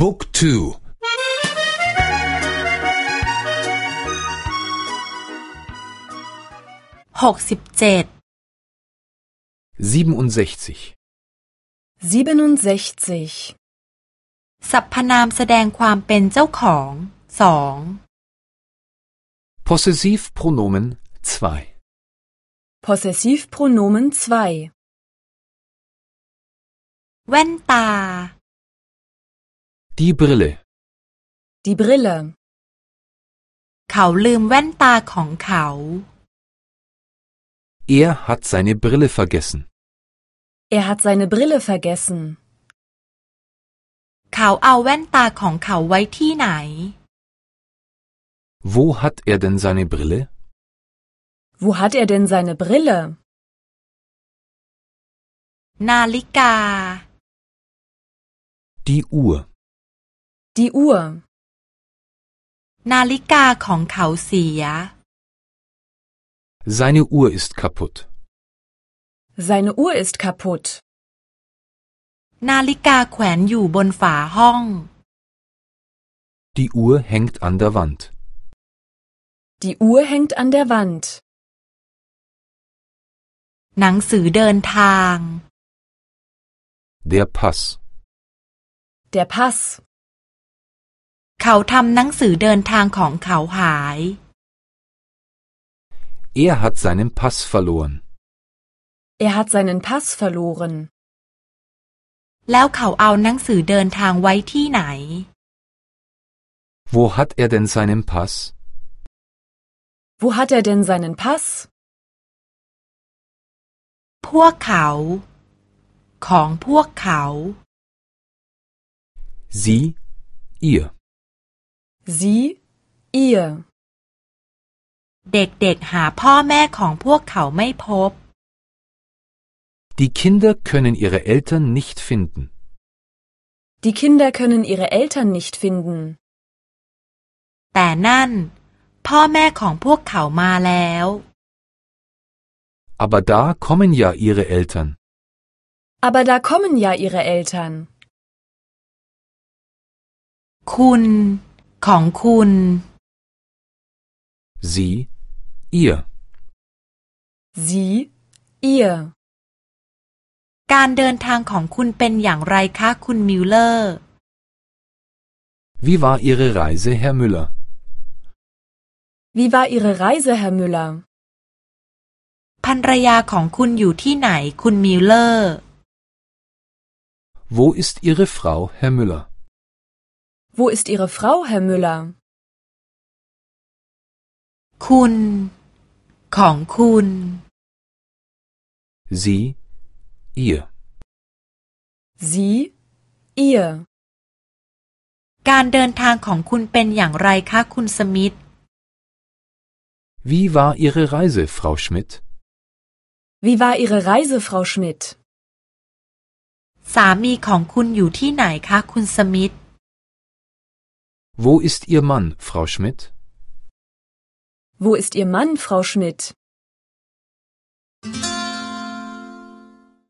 บุ๊กทู หกสิบเจ็ด 67 67. สรรพนามแสดงความเป็นเจ้าของสอง Possessivpronomen 2 Possessivpronomen 2. แว่นตา Die Brille Die Brille. เขาลืมแว่นตาของเขา Er hat seine Brille vergessen. Er hat seine Brille vergessen. เขาเอาแว่นตาของเขาไว้ที่ไหน Wo hat er denn seine Brille? Wo hat er denn seine Brille? นาฬิกา Die Uhr. Die Uhr. นาฬิกาของเขาเสีย Seine Uhr ist kaputt. Seine Uhr ist kaputt. นาฬิกาแขวนอยู่บนฝาห้อง Die Uhr hängt an der Wand. Die Uhr hängt an der Wand. หนังสือเดินทาง Der Pass. Der Pass. เขาทำหนังสือเดินทางของเขาหาย Er hat seinen Pass verloren. Er hat seinen Pass verloren. แล้วเขาเอาหนังสือเดินทางไว้ที่ไหน Wo hat er denn seinen Pass? Wo hat er denn seinen Pass? พวกเขา ของพวกเขา Sie, ihr. Sie, ihr. เด็กๆหาพ่อแม่ของพวกเขาไม่พบ Die Kinder können ihre Eltern nicht finden. Die Kinder können ihre Eltern nicht finden. แต่นั่น พ่อแม่ของพวกเขามาแล้ว Aber da kommen ja ihre Eltern. Aber da kommen ja ihre Eltern. คุณ ของคุณ Sie, ihr. Sie, ihr. การเดินทางของคุณเป็นอย่างไรคะคุณมิลเลอร์ Wie war Ihre Reise, Herr Müller? Wie war Ihre Reise, Herr Müller? ภรรยาของคุณอยู่ที่ไหนคุณมิลเลอร์ Wo ist Ihre Frau, Herr Müller? Wo ist Ihre Frau, Herr Müller? คุณ ของคุณ Sie, ihr. Sie, ihr. การเดินทางของคุณเป็นอย่างไรคะ คุณสมิธ Wie war Ihre Reise, Frau Schmidt? Wie war Ihre Reise, Frau Schmidt? สามีของคุณอยู่ที่ไหนคะ คุณสมิธ wo ist Ihr Mann, Frau Schmidt? Wo ist Ihr Mann, Frau Schmidt?